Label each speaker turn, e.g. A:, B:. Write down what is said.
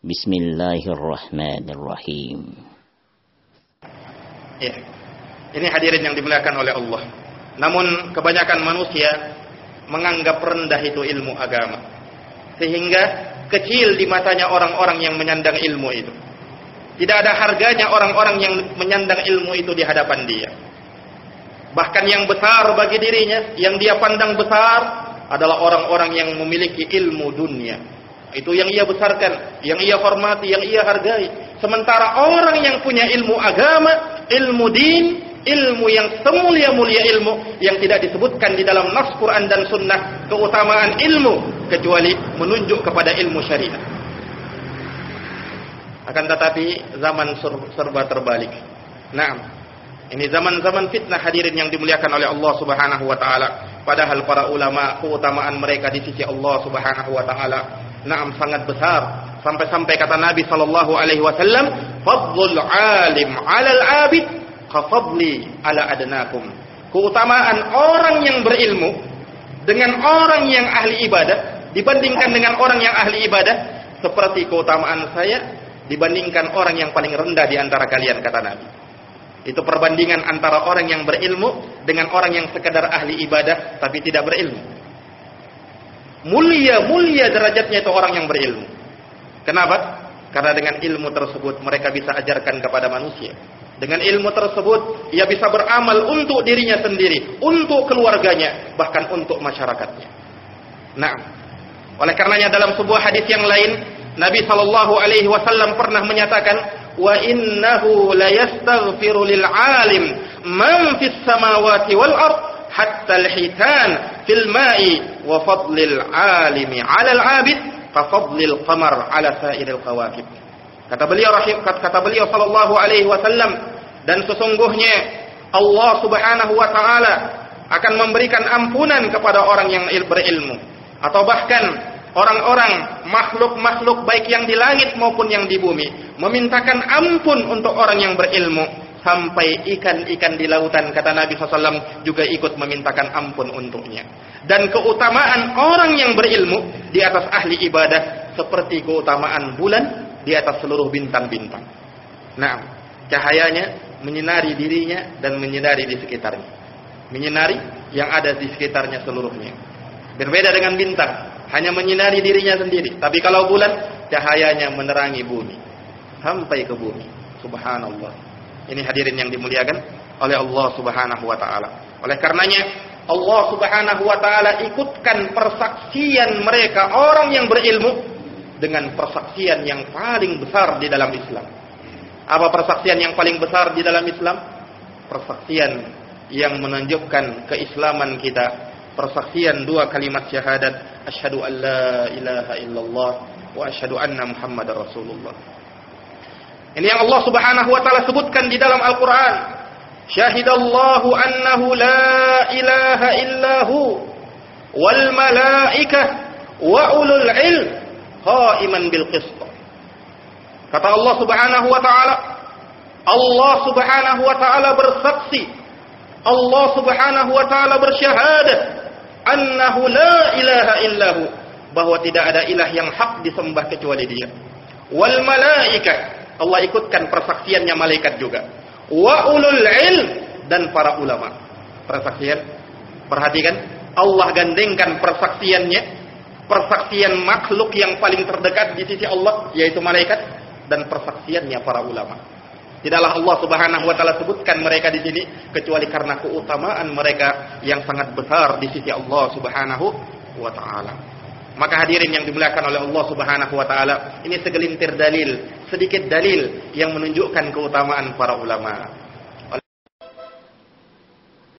A: Bismillahirrahmanirrahim.
B: Ya. Ini hadirin yang dimuliakan oleh Allah. Namun kebanyakan manusia menganggap rendah itu ilmu agama. Sehingga kecil di matanya orang-orang yang menyandang ilmu itu. Tidak ada harganya orang-orang yang menyandang ilmu itu di hadapan dia. Bahkan yang besar bagi dirinya, yang dia pandang besar adalah orang-orang yang memiliki ilmu dunia. Itu yang ia besarkan, yang ia hormati, yang ia hargai. Sementara orang yang punya ilmu agama, ilmu din, ilmu yang semulia-mulia ilmu yang tidak disebutkan di dalam nas Quran dan sunnah keutamaan ilmu kecuali menunjuk kepada ilmu syariat. Akan tetapi zaman serba terbalik. Nah, ini zaman-zaman fitnah hadirin yang dimuliakan oleh Allah Subhanahu wa taala. Padahal para ulama keutamaan mereka di sisi Allah Subhanahu wa taala Naam sangat besar sampai-sampai kata Nabi sallallahu alaihi wasallam, "Fadlul alim 'alal 'abid kafadli 'ala adnakum." Keutamaan orang yang berilmu dengan orang yang ahli ibadah dibandingkan dengan orang yang ahli ibadah seperti keutamaan saya dibandingkan orang yang paling rendah di antara kalian kata Nabi. Itu perbandingan antara orang yang berilmu dengan orang yang sekedar ahli ibadah tapi tidak berilmu. Mulia-mulia derajatnya itu orang yang berilmu. Kenapa? Karena dengan ilmu tersebut mereka bisa ajarkan kepada manusia. Dengan ilmu tersebut ia bisa beramal untuk dirinya sendiri, untuk keluarganya, bahkan untuk masyarakatnya. Nah, oleh karenanya dalam sebuah hadis yang lain, Nabi Shallallahu Alaihi Wasallam pernah menyatakan, wa innahu la yastaghfiru lil alim man fis samawati wal ard hatta al-hitan fil ma'i wa fadlil alimi 'ala al-'abid ka fadlil qamar 'ala sa'iril kawakib. Kata beliau rahim kata beliau sallallahu alaihi wasallam dan sesungguhnya Allah Subhanahu wa taala akan memberikan ampunan kepada orang yang berilmu atau bahkan orang-orang makhluk-makhluk baik yang di langit maupun yang di bumi memintakan ampun untuk orang yang berilmu sampai ikan-ikan di lautan kata Nabi SAW juga ikut memintakan ampun untuknya. Dan keutamaan orang yang berilmu di atas ahli ibadah seperti keutamaan bulan di atas seluruh bintang-bintang. Nah cahayanya menyinari dirinya dan menyinari di sekitarnya. Menyinari yang ada di sekitarnya seluruhnya. Berbeda dengan bintang hanya menyinari dirinya sendiri. Tapi kalau bulan cahayanya menerangi bumi. Sampai ke bumi. Subhanallah ini hadirin yang dimuliakan oleh Allah Subhanahu wa taala. Oleh karenanya Allah Subhanahu wa taala ikutkan persaksian mereka orang yang berilmu dengan persaksian yang paling besar di dalam Islam. Apa persaksian yang paling besar di dalam Islam? Persaksian yang menunjukkan keislaman kita. Persaksian dua kalimat syahadat asyhadu an la ilaha illallah wa asyhadu anna muhammadar rasulullah. Ini yang Allah Subhanahu wa taala sebutkan di dalam Al-Qur'an. Syahidallahu annahu la ilaha illahu wal malaikah wa ulul ilm qaiman bil qist. Kata Allah Subhanahu wa taala, Allah Subhanahu wa taala bersaksi, Allah Subhanahu wa taala bersyahadat annahu la ilaha illahu bahwa tidak ada ilah yang hak disembah kecuali Dia. Wal malaikah Allah ikutkan persaksiannya malaikat juga. Wa ulul ilm dan para ulama. Persaksian. Perhatikan, Allah gandengkan persaksiannya, persaksian makhluk yang paling terdekat di sisi Allah yaitu malaikat dan persaksiannya para ulama. Tidaklah Allah Subhanahu wa taala sebutkan mereka di sini kecuali karena keutamaan mereka yang sangat besar di sisi Allah Subhanahu wa taala. Maka hadirin yang dimuliakan oleh Allah Subhanahu wa taala, ini segelintir dalil, sedikit dalil yang menunjukkan keutamaan para ulama.